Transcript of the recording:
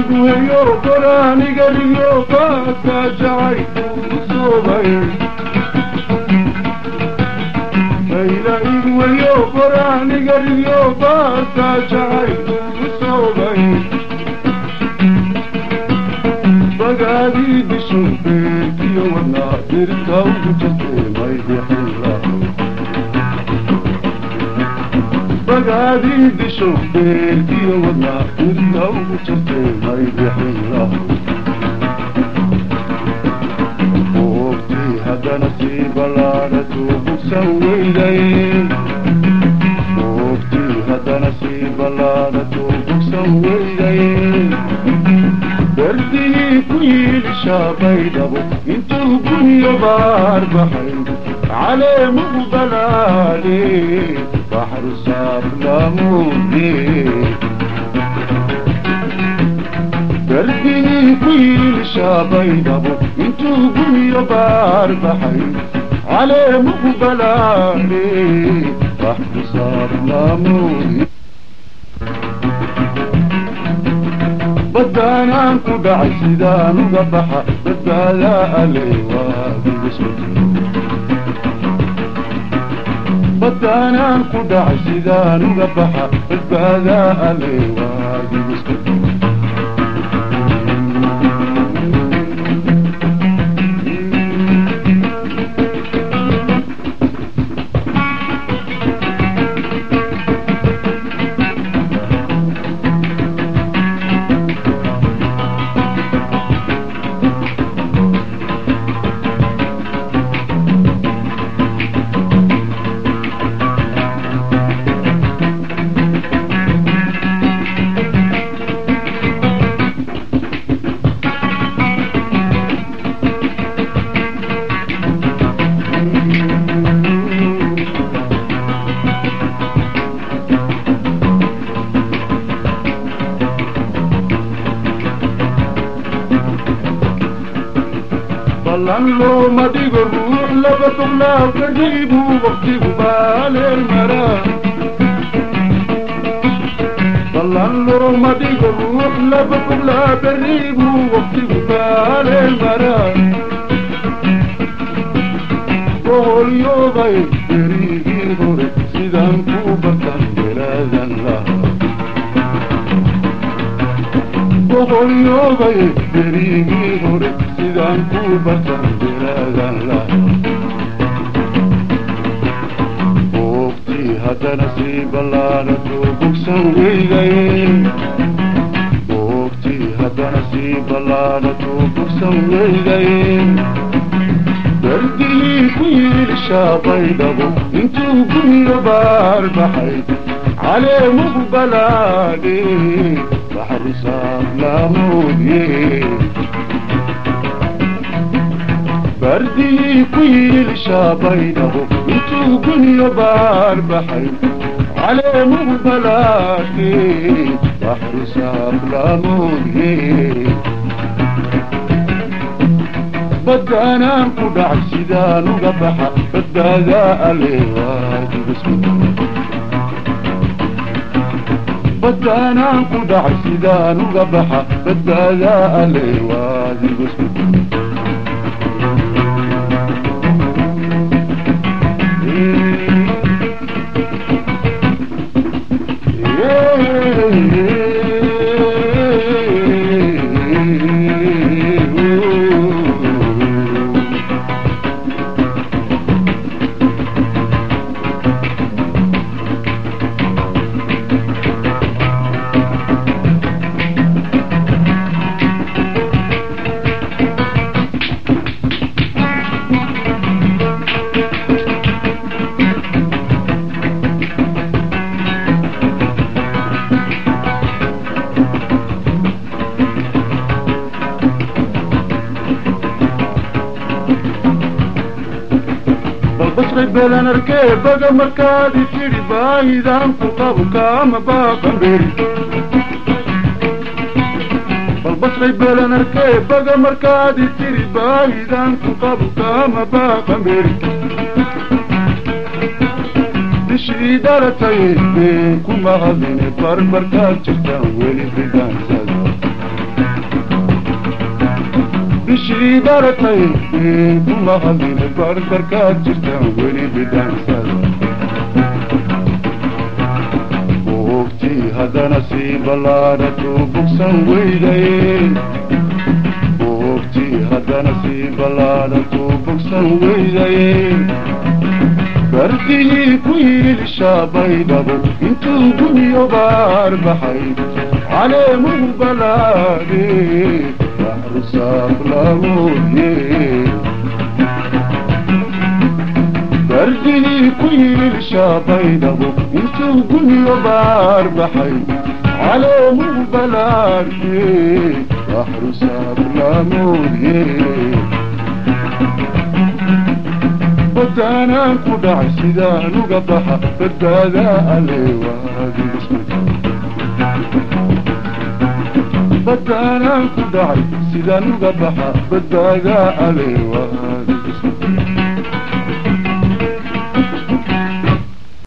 igu heyo qoraaniga dhigo qaadka jacay soobay mayla igu heyo qoraaniga dhigo qaadka jacay صوفيتي وانا درتها وجبتني ما يبيح الله بقى دي شوفيتي وانا درتها وجبتني ما يبيح الله وقتي هذا نصيب لا نتوب وسوي لي وقتي هذا نصيب لا نتوب وسوي لي كل شاطي دبو انت كل بار بحر طيب على مغضلالي بحر صار لامولي دردني كل شاطي دبو انت كل بار بحر على مغضلالي بحر صار لامولي ودانان kudhacay sidaanida baxa badbaada aley waa badaanaan ku dhacay sidaanida baxa badbaada aley waa بلنلو مدي قرور لبطلنا قديبو وقتي قبال المرا بلنلو مدي قرور لبطلنا قديبو وقتي قبال المرا قول يوغي تريد sidaan ku bartan walaadan lahaa boqolyoobaye dariigii hore sidaan ku bartan walaadan lahaa boogtii haddana sii ballaadhato bogsan weydaye boogtii haddana sii ballaadhato bogsan weydaye شاطينه انتو كل بار بحي عليه مقبلاني بحر صاب لامودي بردي كل شاطينه انتو كل بار بحي عليه مقبلاني بحر صاب لامودي baddaanaan ku dhac sidaan uga baxa badbaadaa alle baddaanaan ku dhac sidaan uga baxa badbaadaa alle waadigus yeah. balbasqay beelaan arkee baga markaad i tidhi baahidaan ku qabu kaama baaqan beeri balbasqay beelaan arkee baga markaad i tidhi baahidaan ku qabu kaama baaqan beeri bishii dhalatay been kuma hadline barbarkaad jirtaan weli bidaansa weli baratay kumahadina bardarkaad jirtaan weli bidhaansan wogti haddana sii ballaadhato bogsan weydaye wogti haddana sii ballaadhato bogsan weydaye bardigii ku yilishaabay dhabo intuu guniyo baarbaxay caleemuhu balaade saklamuye Derdini kuyil şadaydahu İntil gülyo barbahay Alamu belarki Bahru saklamuye Batana kudac sidan uga baxa Badada alewadi Bismillah سلام قدعي سيدان وقبحة بالدقاء عليوان